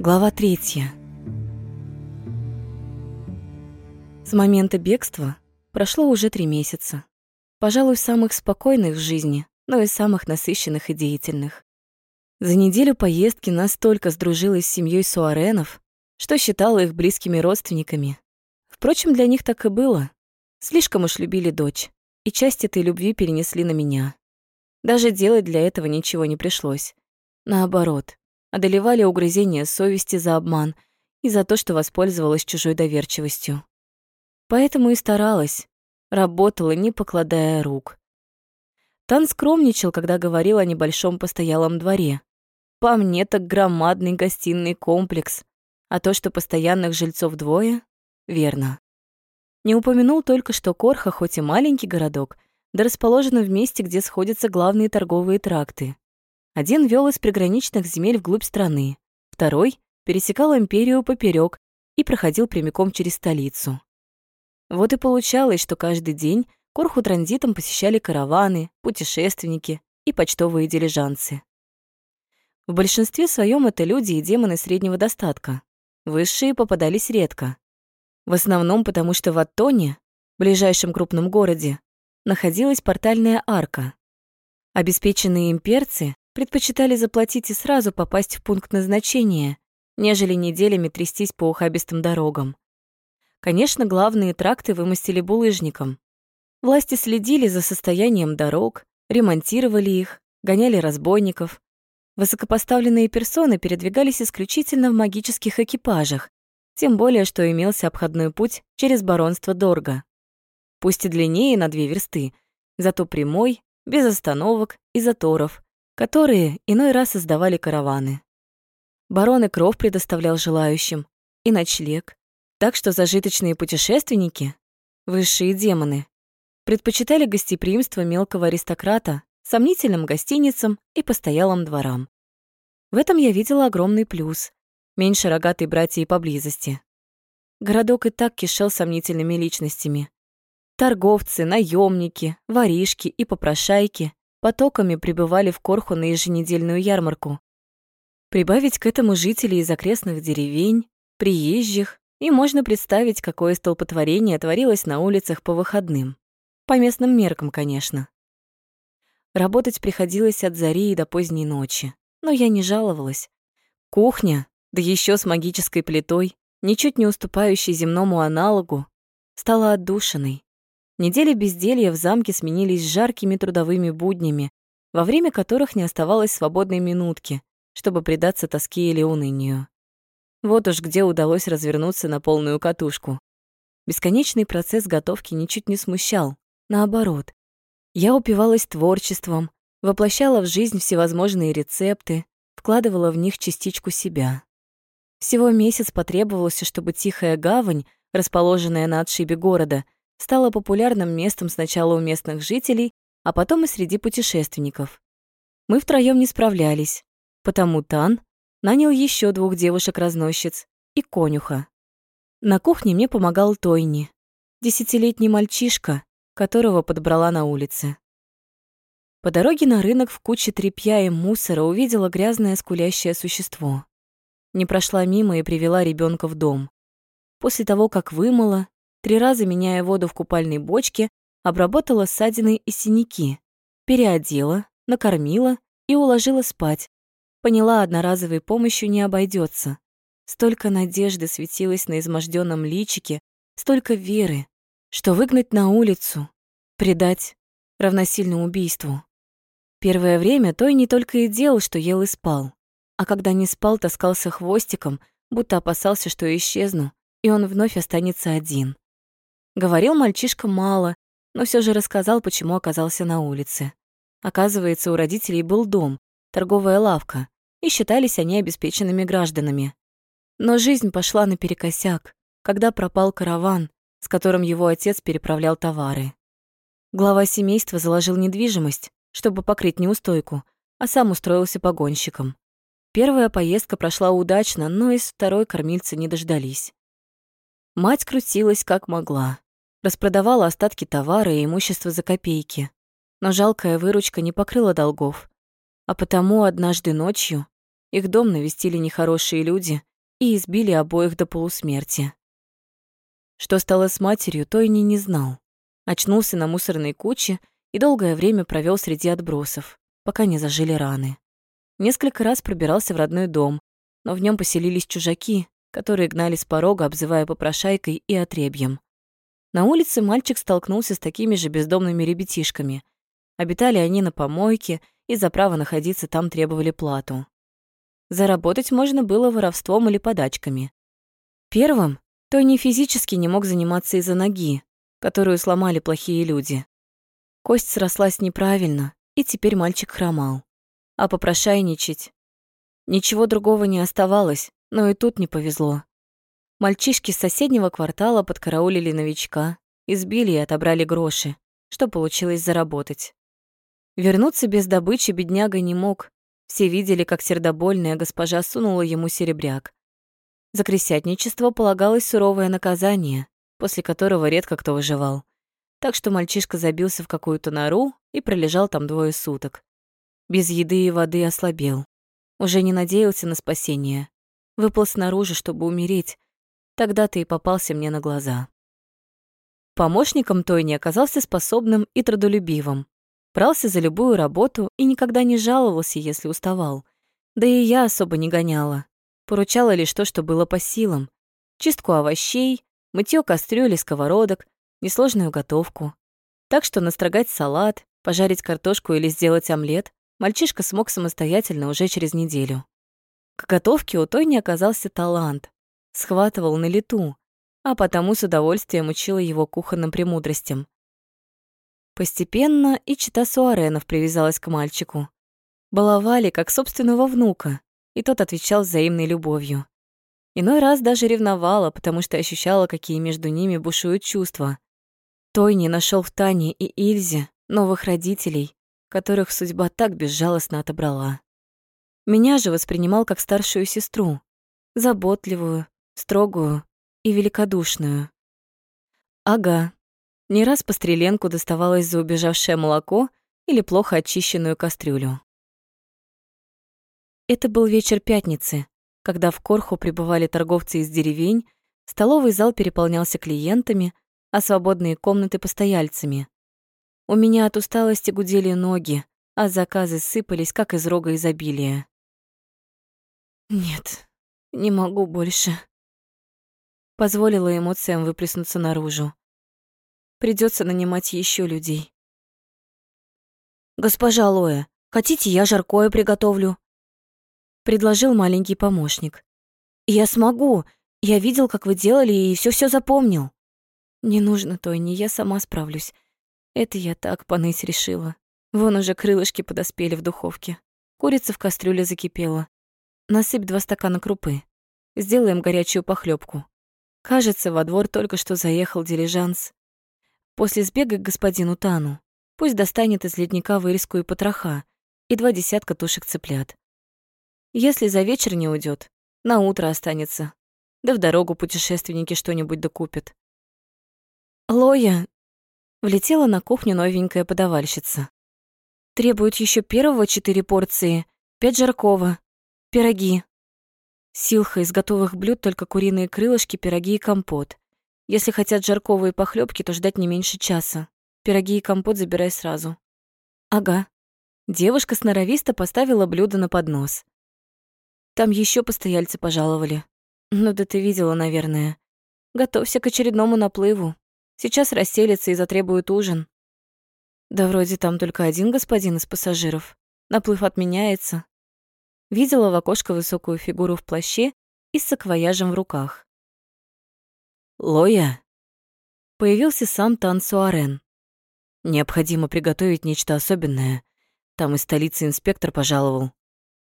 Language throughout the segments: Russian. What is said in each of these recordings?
Глава третья. С момента бегства прошло уже три месяца. Пожалуй, самых спокойных в жизни, но и самых насыщенных и деятельных. За неделю поездки настолько сдружилась с семьей Суаренов, что считала их близкими родственниками. Впрочем, для них так и было. Слишком уж любили дочь, и часть этой любви перенесли на меня. Даже делать для этого ничего не пришлось. Наоборот, одолевали угрызения совести за обман и за то, что воспользовалась чужой доверчивостью. Поэтому и старалась, работала, не покладая рук. Тан скромничал, когда говорил о небольшом постоялом дворе. По мне, так громадный гостиный комплекс, а то, что постоянных жильцов двое — верно. Не упомянул только, что Корха, хоть и маленький городок, да расположена в месте, где сходятся главные торговые тракты. Один вел из приграничных земель вглубь страны, второй пересекал империю поперек и проходил прямиком через столицу. Вот и получалось, что каждый день Корху транзитом посещали караваны, путешественники и почтовые дилижансы. В большинстве своем это люди и демоны среднего достатка. Высшие попадались редко. В основном потому, что в Аттоне, ближайшем крупном городе, находилась портальная арка. Обеспеченные имперцы предпочитали заплатить и сразу попасть в пункт назначения, нежели неделями трястись по ухабистым дорогам. Конечно, главные тракты вымостили булыжником. Власти следили за состоянием дорог, ремонтировали их, гоняли разбойников. Высокопоставленные персоны передвигались исключительно в магических экипажах, тем более, что имелся обходной путь через баронство Дорга пусть и длиннее на две версты, зато прямой, без остановок и заторов, которые иной раз создавали караваны. Барон и кров предоставлял желающим, и ночлег, так что зажиточные путешественники, высшие демоны, предпочитали гостеприимство мелкого аристократа сомнительным гостиницам и постоялым дворам. В этом я видела огромный плюс. Меньше рогатой братьей поблизости. Городок и так кишел сомнительными личностями. Торговцы, наемники, воришки и попрошайки потоками прибывали в Корху на еженедельную ярмарку. Прибавить к этому жителей из окрестных деревень, приезжих, и можно представить, какое столпотворение творилось на улицах по выходным. По местным меркам, конечно. Работать приходилось от зари и до поздней ночи, но я не жаловалась. Кухня, да еще с магической плитой, ничуть не уступающей земному аналогу, стала отдушиной. Недели безделья в замке сменились жаркими трудовыми буднями, во время которых не оставалось свободной минутки, чтобы предаться тоске или унынию. Вот уж где удалось развернуться на полную катушку. Бесконечный процесс готовки ничуть не смущал, наоборот. Я упивалась творчеством, воплощала в жизнь всевозможные рецепты, вкладывала в них частичку себя. Всего месяц потребовался, чтобы тихая гавань, расположенная на отшибе города, стало популярным местом сначала у местных жителей, а потом и среди путешественников. Мы втроём не справлялись, потому Тан нанял еще двух девушек-разносчиц и конюха. На кухне мне помогал Тойни, десятилетний мальчишка, которого подобрала на улице. По дороге на рынок в куче тряпья и мусора увидела грязное скулящее существо. Не прошла мимо и привела ребенка в дом. После того, как вымыла, три раза меняя воду в купальной бочке, обработала ссадины и синяки, переодела, накормила и уложила спать. Поняла, одноразовой помощью не обойдется. Столько надежды светилось на изможденном личике, столько веры, что выгнать на улицу, предать равносильно убийству. Первое время той не только и делал, что ел и спал, а когда не спал, таскался хвостиком, будто опасался, что исчезну, и он вновь останется один. Говорил мальчишка мало, но все же рассказал, почему оказался на улице. Оказывается, у родителей был дом, торговая лавка, и считались они обеспеченными гражданами. Но жизнь пошла наперекосяк, когда пропал караван, с которым его отец переправлял товары. Глава семейства заложил недвижимость, чтобы покрыть неустойку, а сам устроился погонщиком. Первая поездка прошла удачно, но из второй кормильцы не дождались. Мать крутилась как могла. Распродавала остатки товара и имущества за копейки. Но жалкая выручка не покрыла долгов. А потому однажды ночью их дом навестили нехорошие люди и избили обоих до полусмерти. Что стало с матерью, Тойни не знал. Очнулся на мусорной куче и долгое время провел среди отбросов, пока не зажили раны. Несколько раз пробирался в родной дом, но в нем поселились чужаки, которые гнали с порога, обзывая попрошайкой и отребьем. На улице мальчик столкнулся с такими же бездомными ребятишками. Обитали они на помойке и за право находиться там требовали плату. Заработать можно было воровством или подачками. Первым Тони физически не мог заниматься из-за ноги, которую сломали плохие люди. Кость срослась неправильно, и теперь мальчик хромал. А попрошайничать... Ничего другого не оставалось, но и тут не повезло. Мальчишки с соседнего квартала подкараулили новичка, избили и отобрали гроши, что получилось заработать. Вернуться без добычи бедняга не мог. Все видели, как сердобольная госпожа сунула ему серебряк. За кресятничество полагалось суровое наказание, после которого редко кто выживал. Так что мальчишка забился в какую-то нору и пролежал там двое суток. Без еды и воды ослабел. Уже не надеялся на спасение. Выпал снаружи, чтобы умереть. Тогда ты и попался мне на глаза. Помощником Тойни оказался способным и трудолюбивым. Брался за любую работу и никогда не жаловался, если уставал. Да и я особо не гоняла. Поручала лишь то, что было по силам. Чистку овощей, мытье кастрюли, сковородок, несложную готовку. Так что настрогать салат, пожарить картошку или сделать омлет мальчишка смог самостоятельно уже через неделю. К готовке у той не оказался талант. Схватывал на лету, а потому с удовольствием учила его кухонным премудростям. Постепенно и чита Суаренов привязалась к мальчику. Баловали, как собственного внука, и тот отвечал взаимной любовью. Иной раз даже ревновала, потому что ощущала, какие между ними бушуют чувства. Той не нашел в Тане и Ильзе новых родителей, которых судьба так безжалостно отобрала. Меня же воспринимал как старшую сестру, заботливую, строгую и великодушную. Ага, не раз по стреленку доставалось за убежавшее молоко или плохо очищенную кастрюлю. Это был вечер пятницы, когда в Корху прибывали торговцы из деревень, столовый зал переполнялся клиентами, а свободные комнаты — постояльцами. У меня от усталости гудели ноги, а заказы сыпались, как из рога изобилия. «Нет, не могу больше», — позволила эмоциям выплеснуться наружу. Придется нанимать еще людей. «Госпожа Лоя, хотите, я жаркое приготовлю?» предложил маленький помощник. «Я смогу. Я видел, как вы делали, и все все запомнил». «Не нужно, Тойни, я сама справлюсь. Это я так поныть решила. Вон уже крылышки подоспели в духовке. Курица в кастрюле закипела. Насыпь два стакана крупы. Сделаем горячую похлебку. Кажется, во двор только что заехал дилижанс. После сбега к господину Тану. Пусть достанет из ледника вырезку и потроха, и два десятка тушек цыплят. Если за вечер не уйдет, на утро останется. Да в дорогу путешественники что-нибудь докупят. Лоя влетела на кухню новенькая подавальщица. Требуют еще первого четыре порции, пять жаркого, пироги. Силха из готовых блюд только куриные крылышки, пироги и компот. Если хотят жаркого и похлебки, то ждать не меньше часа. Пироги и компот забирай сразу. Ага. Девушка сноровисто поставила блюдо на поднос. Там еще постояльцы пожаловали. Ну да ты видела, наверное. Готовься к очередному наплыву. Сейчас расселится и затребует ужин. Да вроде там только один господин из пассажиров. Наплыв отменяется. Видела в окошко высокую фигуру в плаще и с саквояжем в руках. «Лоя!» Появился сам Тан Суарен. «Необходимо приготовить нечто особенное. Там из столицы инспектор пожаловал.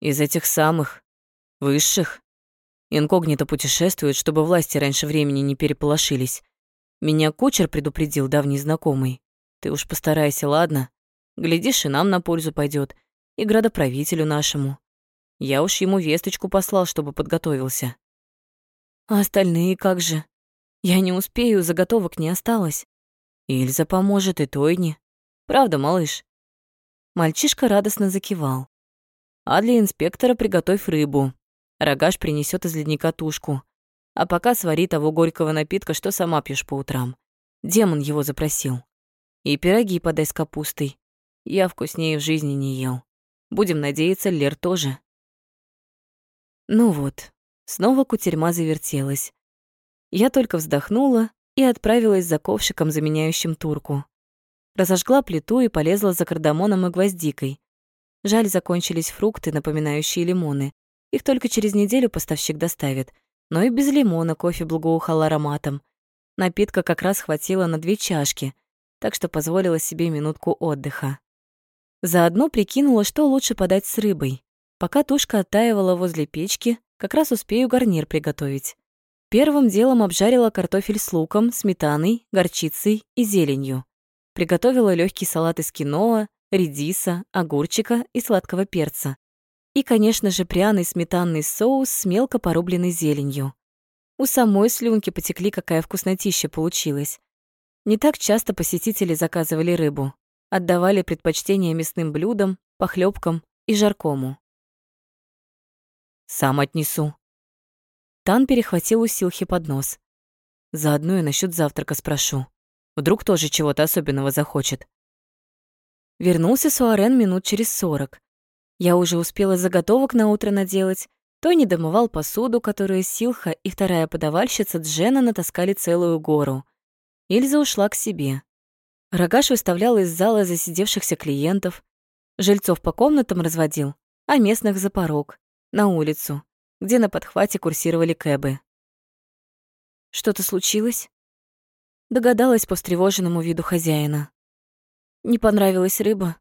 Из этих самых. Высших? Инкогнито путешествуют, чтобы власти раньше времени не переполошились. Меня кучер предупредил давний знакомый. Ты уж постарайся, ладно? Глядишь, и нам на пользу пойдет, и градоправителю нашему. Я уж ему весточку послал, чтобы подготовился. А остальные как же? Я не успею, заготовок не осталось. Ильза поможет и Тойни. Правда, малыш?» Мальчишка радостно закивал. «А для инспектора приготовь рыбу. Рогаш принесет из ледника тушку. А пока свари того горького напитка, что сама пьешь по утрам. Демон его запросил. И пироги подай с капустой. Я вкуснее в жизни не ел. Будем надеяться, Лер тоже. Ну вот, снова кутерьма завертелась. Я только вздохнула и отправилась за ковшиком, заменяющим турку. Разожгла плиту и полезла за кардамоном и гвоздикой. Жаль, закончились фрукты, напоминающие лимоны. Их только через неделю поставщик доставит. Но и без лимона кофе благоухал ароматом. Напитка как раз хватило на две чашки, так что позволила себе минутку отдыха. Заодно прикинула, что лучше подать с рыбой. Пока тушка оттаивала возле печки, как раз успею гарнир приготовить. Первым делом обжарила картофель с луком, сметаной, горчицей и зеленью. Приготовила легкий салат из киноа, редиса, огурчика и сладкого перца. И, конечно же, пряный сметанный соус с мелко порубленной зеленью. У самой слюнки потекли, какая вкуснотища получилась. Не так часто посетители заказывали рыбу, отдавали предпочтение мясным блюдам, похлебкам и жаркому. «Сам отнесу». Тан перехватил у Силхи поднос. «Заодно и насчет завтрака спрошу. Вдруг тоже чего-то особенного захочет». Вернулся Суарен минут через сорок. Я уже успела заготовок на утро наделать. Тони домывал посуду, которую Силха и вторая подавальщица Джена натаскали целую гору. Ильза ушла к себе. Рогаш выставлял из зала засидевшихся клиентов, жильцов по комнатам разводил, а местных за порог, на улицу, где на подхвате курсировали кэбы. Что-то случилось? Догадалась по встревоженному виду хозяина. Не понравилась рыба,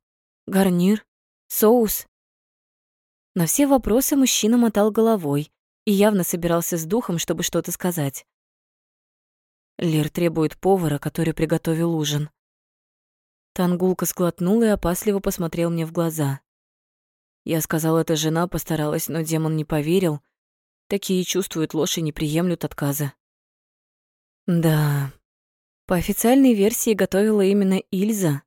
гарнир, соус. На все вопросы мужчина мотал головой и явно собирался с духом, чтобы что-то сказать. Лер требует повара, который приготовил ужин. Тангулка сглотнул и опасливо посмотрел мне в глаза. Я сказал, это жена постаралась, но демон не поверил. Такие чувствуют ложь и не приемлют отказа. Да, по официальной версии готовила именно Ильза.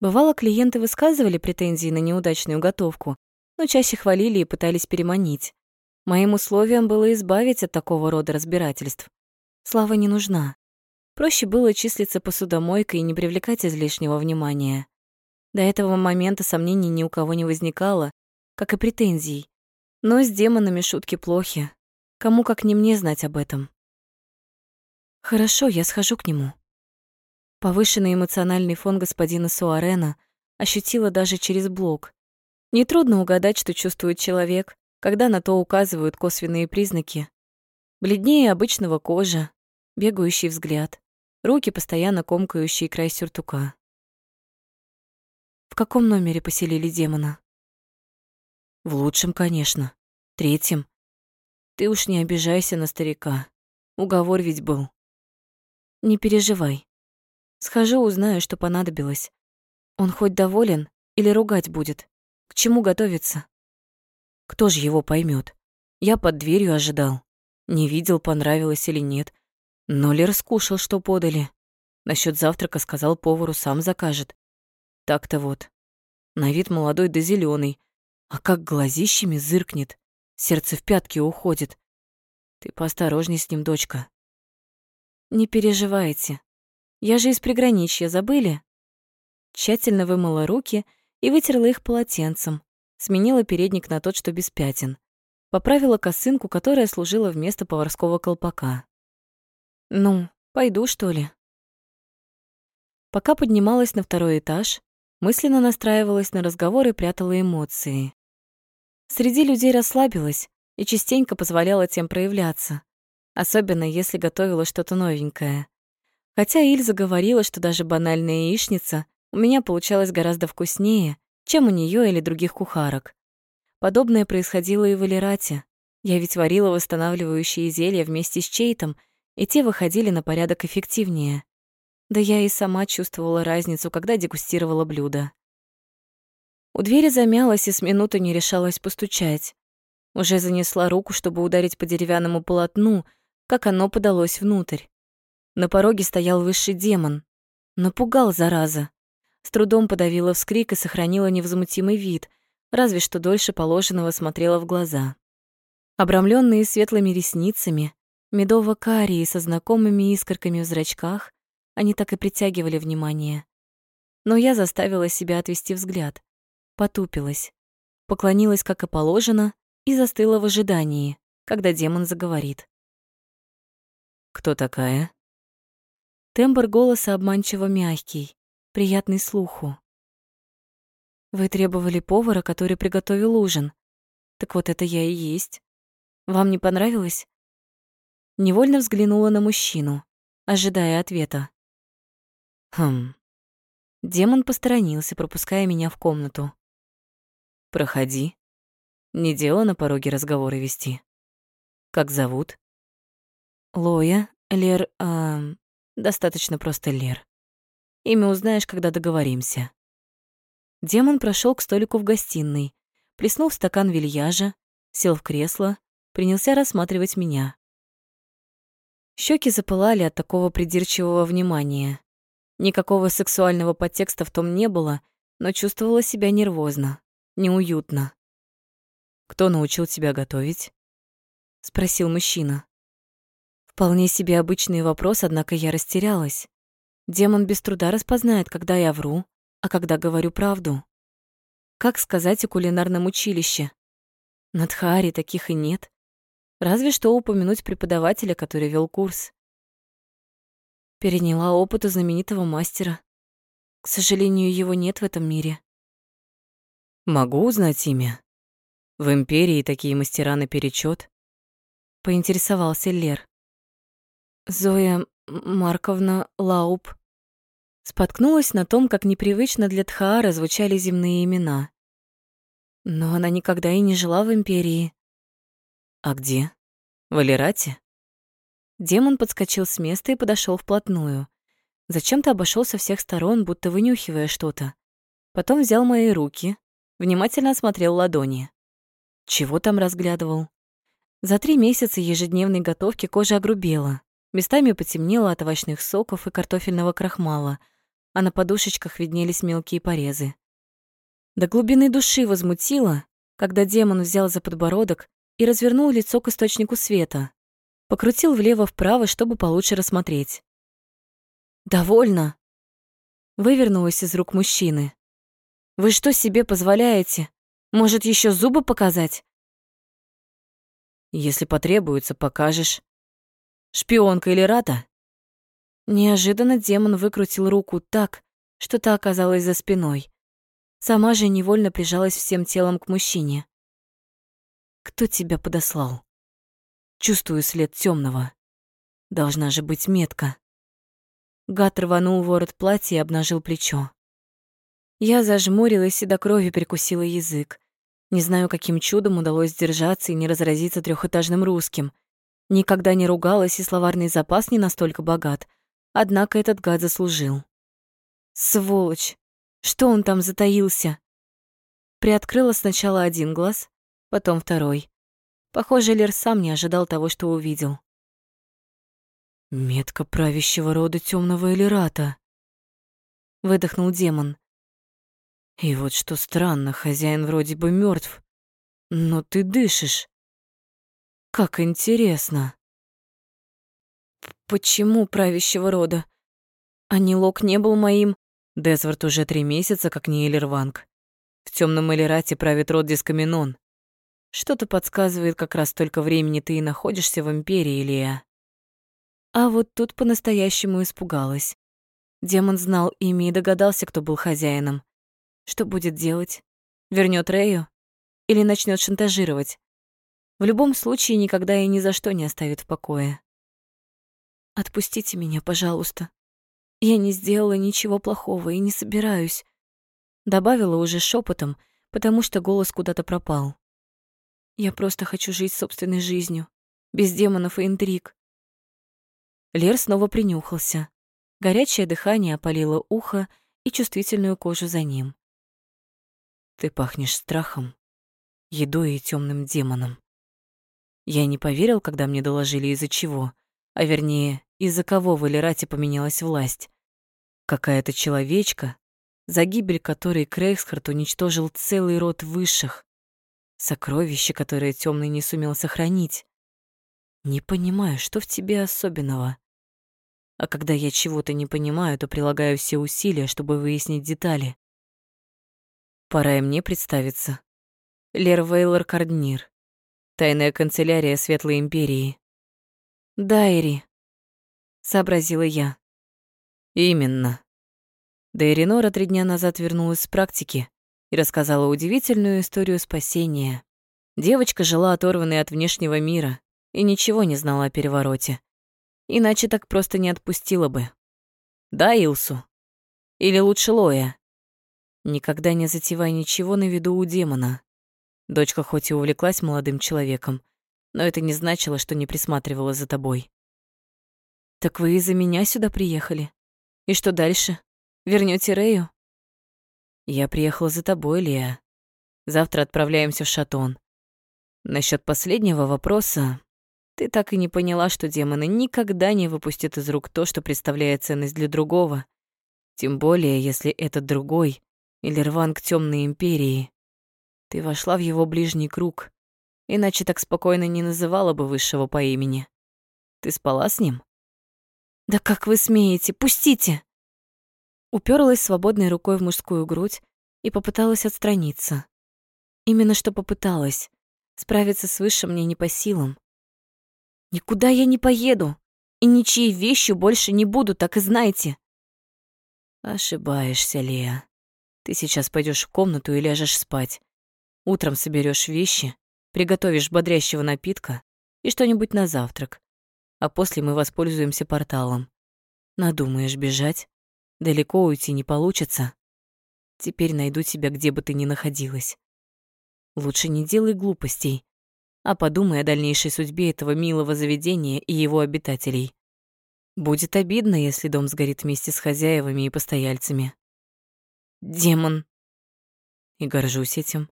Бывало, клиенты высказывали претензии на неудачную готовку, но чаще хвалили и пытались переманить. Моим условием было избавить от такого рода разбирательств. Слава не нужна. Проще было числиться посудомойкой и не привлекать излишнего внимания. До этого момента сомнений ни у кого не возникало, как и претензий. Но с демонами шутки плохи. Кому как не мне знать об этом. Хорошо, я схожу к нему. Повышенный эмоциональный фон господина Суарена ощутила даже через блок. Нетрудно угадать, что чувствует человек, когда на то указывают косвенные признаки. Бледнее обычного кожа, бегающий взгляд, руки, постоянно комкающие край сюртука. В каком номере поселили демона? В лучшем, конечно. Третьем. Ты уж не обижайся на старика. Уговор ведь был. Не переживай. Схожу, узнаю, что понадобилось. Он хоть доволен или ругать будет? К чему готовиться? Кто же его поймет? Я под дверью ожидал. Не видел, понравилось или нет. Но ли раскушал, что подали. Насчет завтрака сказал повару, сам закажет. Так-то вот. На вид молодой да зеленый, а как глазищами зыркнет, сердце в пятки уходит. Ты поосторожней с ним, дочка. Не переживайте. Я же из приграничья, забыли? Тщательно вымыла руки и вытерла их полотенцем, сменила передник на тот, что без пятен. Поправила косынку, которая служила вместо поварского колпака. Ну, пойду, что ли? Пока поднималась на второй этаж, мысленно настраивалась на разговор и прятала эмоции. Среди людей расслабилась и частенько позволяла тем проявляться, особенно если готовила что-то новенькое. Хотя Ильза говорила, что даже банальная яичница у меня получалась гораздо вкуснее, чем у нее или других кухарок. Подобное происходило и в Элирате. Я ведь варила восстанавливающие зелья вместе с Чейтом — и те выходили на порядок эффективнее. Да я и сама чувствовала разницу, когда дегустировала блюдо. У двери замялась и с минуты не решалась постучать. Уже занесла руку, чтобы ударить по деревянному полотну, как оно подалось внутрь. На пороге стоял высший демон. Напугал, зараза. С трудом подавила вскрик и сохранила невозмутимый вид, разве что дольше положенного смотрела в глаза. Обрамленные светлыми ресницами, медово-карие со знакомыми искорками в зрачках, они так и притягивали внимание. Но я заставила себя отвести взгляд, потупилась, поклонилась, как и положено, и застыла в ожидании, когда демон заговорит. «Кто такая?» Тембр голоса обманчиво мягкий, приятный слуху. Вы требовали повара, который приготовил ужин. Так вот это я и есть. Вам не понравилось? Невольно взглянула на мужчину, ожидая ответа. Хм. Демон посторонился, пропуская меня в комнату. Проходи. Не дело на пороге разговоры вести. Как зовут? Лоя, Лер, э, достаточно просто Лер. Имя узнаешь, когда договоримся. Демон прошел к столику в гостиной, плеснул в стакан вильяжа, сел в кресло, принялся рассматривать меня. Щеки запылали от такого придирчивого внимания. Никакого сексуального подтекста в том не было, но чувствовала себя нервозно, неуютно. «Кто научил тебя готовить?» — спросил мужчина. Вполне себе обычный вопрос, однако я растерялась. Демон без труда распознает, когда я вру, а когда говорю правду. Как сказать о кулинарном училище? На Тхааре таких и нет. Разве что упомянуть преподавателя, который вел курс. Переняла опыт у знаменитого мастера. К сожалению, его нет в этом мире. Могу узнать имя? В Империи такие мастера наперечёт. Поинтересовался Лер. Зоя Марковна Лауб. Споткнулась на том, как непривычно для Тхаара звучали земные имена. Но она никогда и не жила в Империи. А где? В Алирате? Демон подскочил с места и подошел вплотную. Зачем-то обошел со всех сторон, будто вынюхивая что-то. Потом взял мои руки, внимательно осмотрел ладони. Чего там разглядывал? За три месяца ежедневной готовки кожа огрубела, местами потемнела от овощных соков и картофельного крахмала — а на подушечках виднелись мелкие порезы. До глубины души возмутило, когда демон взял за подбородок и развернул лицо к источнику света, покрутил влево-вправо, чтобы получше рассмотреть. «Довольно!» Вывернулась из рук мужчины. «Вы что себе позволяете? Может, еще зубы показать?» «Если потребуется, покажешь. Шпионка или рата?» Неожиданно демон выкрутил руку так, что та оказалась за спиной. Сама же невольно прижалась всем телом к мужчине. «Кто тебя подослал?» «Чувствую след темного. Должна же быть метка». Гад рванул ворот платья и обнажил плечо. Я зажмурилась и до крови прикусила язык. Не знаю, каким чудом удалось сдержаться и не разразиться трехэтажным русским. Никогда не ругалась, и словарный запас не настолько богат — Однако этот гад заслужил. Сволочь! Что он там затаился? Приоткрыла сначала один глаз, потом второй. Похоже, Лер сам не ожидал того, что увидел. «Метка правящего рода темного Элирата», — выдохнул демон. «И вот что странно, хозяин вроде бы мертв, но ты дышишь. Как интересно». Почему правящего рода? Анилок не был моим. Десвард уже три месяца, как не Элерванг. В темном Элерате правит род Дискаминон. Что-то подсказывает, как раз столько времени ты и находишься в Империи, Лия. А вот тут по-настоящему испугалась. Демон знал имя и догадался, кто был хозяином. Что будет делать? Вернёт Рею? Или начнёт шантажировать? В любом случае, никогда и ни за что не оставит в покое. Отпустите меня, пожалуйста. Я не сделала ничего плохого и не собираюсь. Добавила уже шепотом, потому что голос куда-то пропал. Я просто хочу жить собственной жизнью, без демонов и интриг. Лер снова принюхался. Горячее дыхание опалило ухо и чувствительную кожу за ним. Ты пахнешь страхом, едой и темным демоном. Я не поверил, когда мне доложили из-за чего, а вернее, из-за кого в Элирате поменялась власть. Какая-то человечка, за гибель которой Крейгсхарт уничтожил целый род высших. Сокровище, которое темный не сумел сохранить. Не понимаю, что в тебе особенного. А когда я чего-то не понимаю, то прилагаю все усилия, чтобы выяснить детали. Пора и мне представиться. Лер Вейлор Карднир. Тайная канцелярия Светлой Империи. Дайри, сообразила я. Именно. Дайринора три дня назад вернулась с практики и рассказала удивительную историю спасения. Девочка жила оторванной от внешнего мира и ничего не знала о перевороте. Иначе так просто не отпустила бы. Да, Илсу? Или лучше Лоя? Никогда не затевай ничего на виду у демона. Дочка хоть и увлеклась молодым человеком, но это не значило, что не присматривала за тобой. Так вы из-за меня сюда приехали? И что дальше? Вернёте Рею? Я приехала за тобой, Леа. Завтра отправляемся в Шатон. Насчёт последнего вопроса, ты так и не поняла, что демоны никогда не выпустят из рук то, что представляет ценность для другого. Тем более, если этот другой или рван к тёмной империи. Ты вошла в его ближний круг, иначе так спокойно не называла бы высшего по имени. Ты спала с ним? Да как вы смеете? Пустите! Уперлась свободной рукой в мужскую грудь и попыталась отстраниться. Именно что попыталась. Справиться с высшим мне не по силам. Никуда я не поеду, и ничьей вещью больше не буду, так и знайте. Ошибаешься, Лея. Ты сейчас пойдешь в комнату и ляжешь спать. Утром соберешь вещи, приготовишь бодрящего напитка и что-нибудь на завтрак. А после мы воспользуемся порталом. Надумаешь бежать? Далеко уйти не получится. Теперь найду тебя, где бы ты ни находилась. Лучше не делай глупостей, а подумай о дальнейшей судьбе этого милого заведения и его обитателей. Будет обидно, если дом сгорит вместе с хозяевами и постояльцами. Демон. И горжусь этим.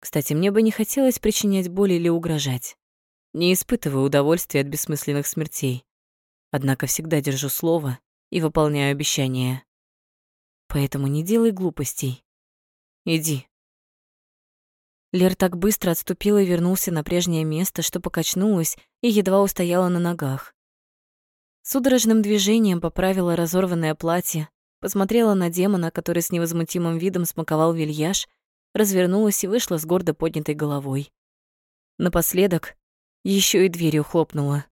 Кстати, мне бы не хотелось причинять боль или угрожать. Не испытываю удовольствия от бессмысленных смертей. Однако всегда держу слово и выполняю обещания. Поэтому не делай глупостей. Иди, Лер так быстро отступил и вернулся на прежнее место, что покачнулась и едва устояла на ногах. Судорожным движением поправила разорванное платье, посмотрела на демона, который с невозмутимым видом смаковал вильяж, развернулась и вышла с гордо поднятой головой. Напоследок еще и дверью хлопнула.